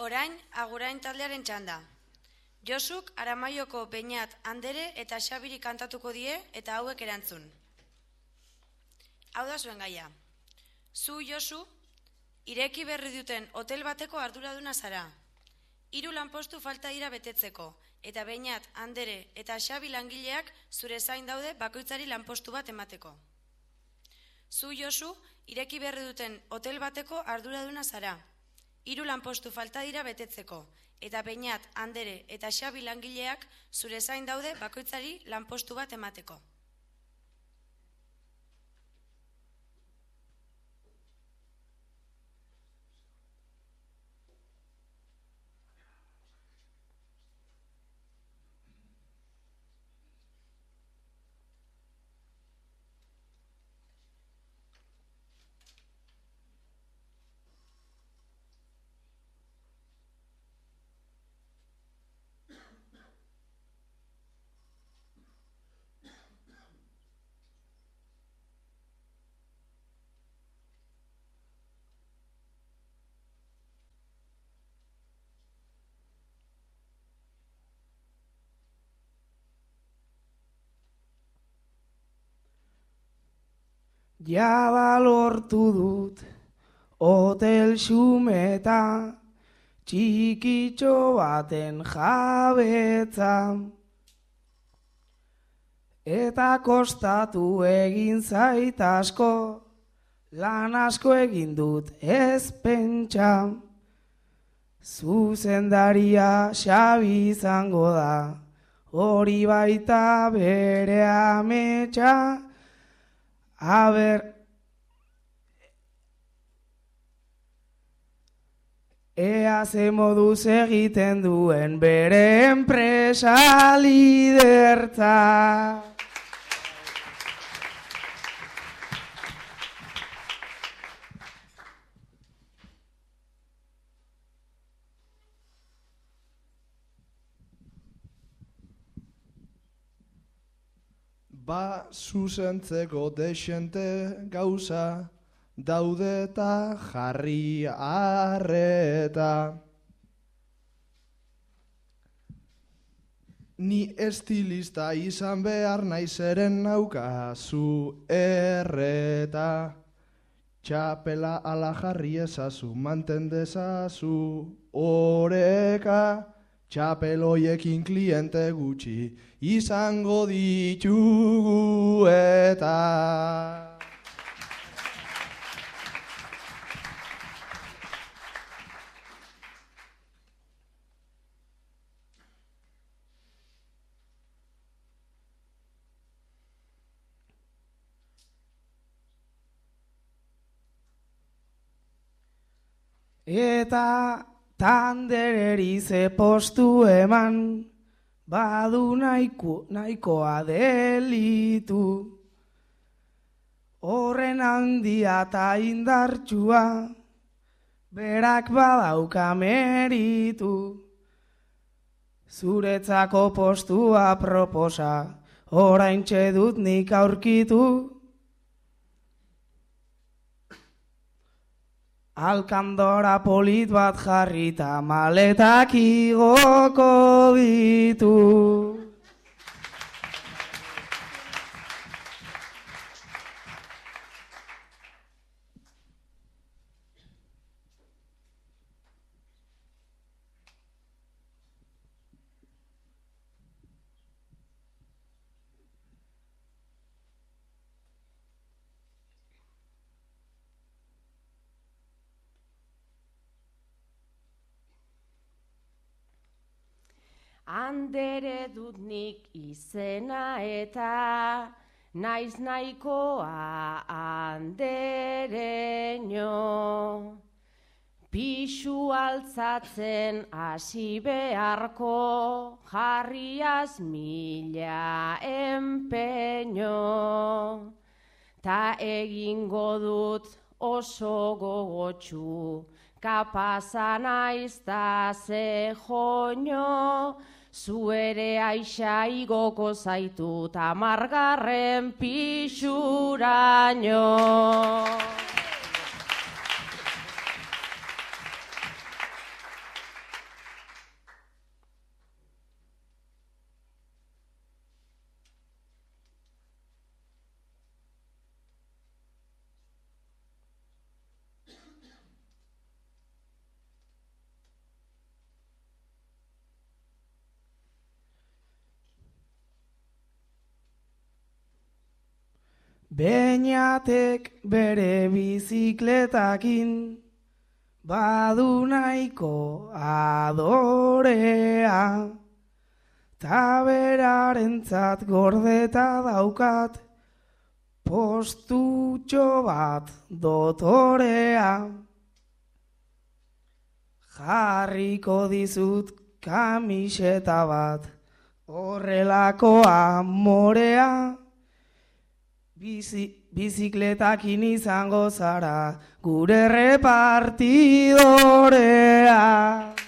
Orain, agurain taldearen txanda. Josuk, Aramaioko Beñat Andere eta Xabiri kantatuko die eta hauek erantzun. Hau da zuen gaia. Zu, Josu, ireki berri duten hotel bateko arduraduna zara. Hiru lanpostu falta dira betetzeko, eta Beñat Andere eta Xabi langileak zure zain daude bakoitzari lanpostu bat emateko. Zu, Josu, ireki berri duten hotel bateko arduraduna zara. Hiru lanpostu falta dira betetzeko, eta Beñat, Andere eta Xabi langileak zure zain daude bakoitzari lanpostu bat emateko. Jaba lortu dut hotel xumeta txikitxo baten jabetza. Eta kostatu egin zait asko lan asko egin dut ez pentsa. Zuzendaria xabi izango da hori baita bere ametsa A ber, ea ze moduz egiten duen bere enpresa lidertza. Ba zuzentzeko desente gauza daude eta jarri arreta. Ni estilista izan behar naizeren naukazu erreta. Txapela ala jarri ezazu, manten dezazu oreka. Txapeloiekin kliente gutxi izango ditugu eta... Eta tandereri ze postu eman, badu nahiko, nahikoa delitu. Horren handia eta indartsua, berak badauka meritu. Zuretzako postua proposa, orain dut nik aurkitu. Alkandora polit bat jarrita maletak igoko ditu. Andere dut nik izena eta naiz nahikoa andereño. Pixu altzatzen hasi beharko jarriaz mila empeño. Ta egingo dut oso gogotxu, kapaza naiz ta ze joño, Zu ere aixa igoko zaitu tamargarren pixuraino. Beñatek bere bizikletakin badu nahiko adorea. Taberarentzat gordeta daukat postutxo bat dotorea. Jarriko dizut kamiseta bat horrelako amorea. Bizi, bizikletak izango zara gure repartidorea.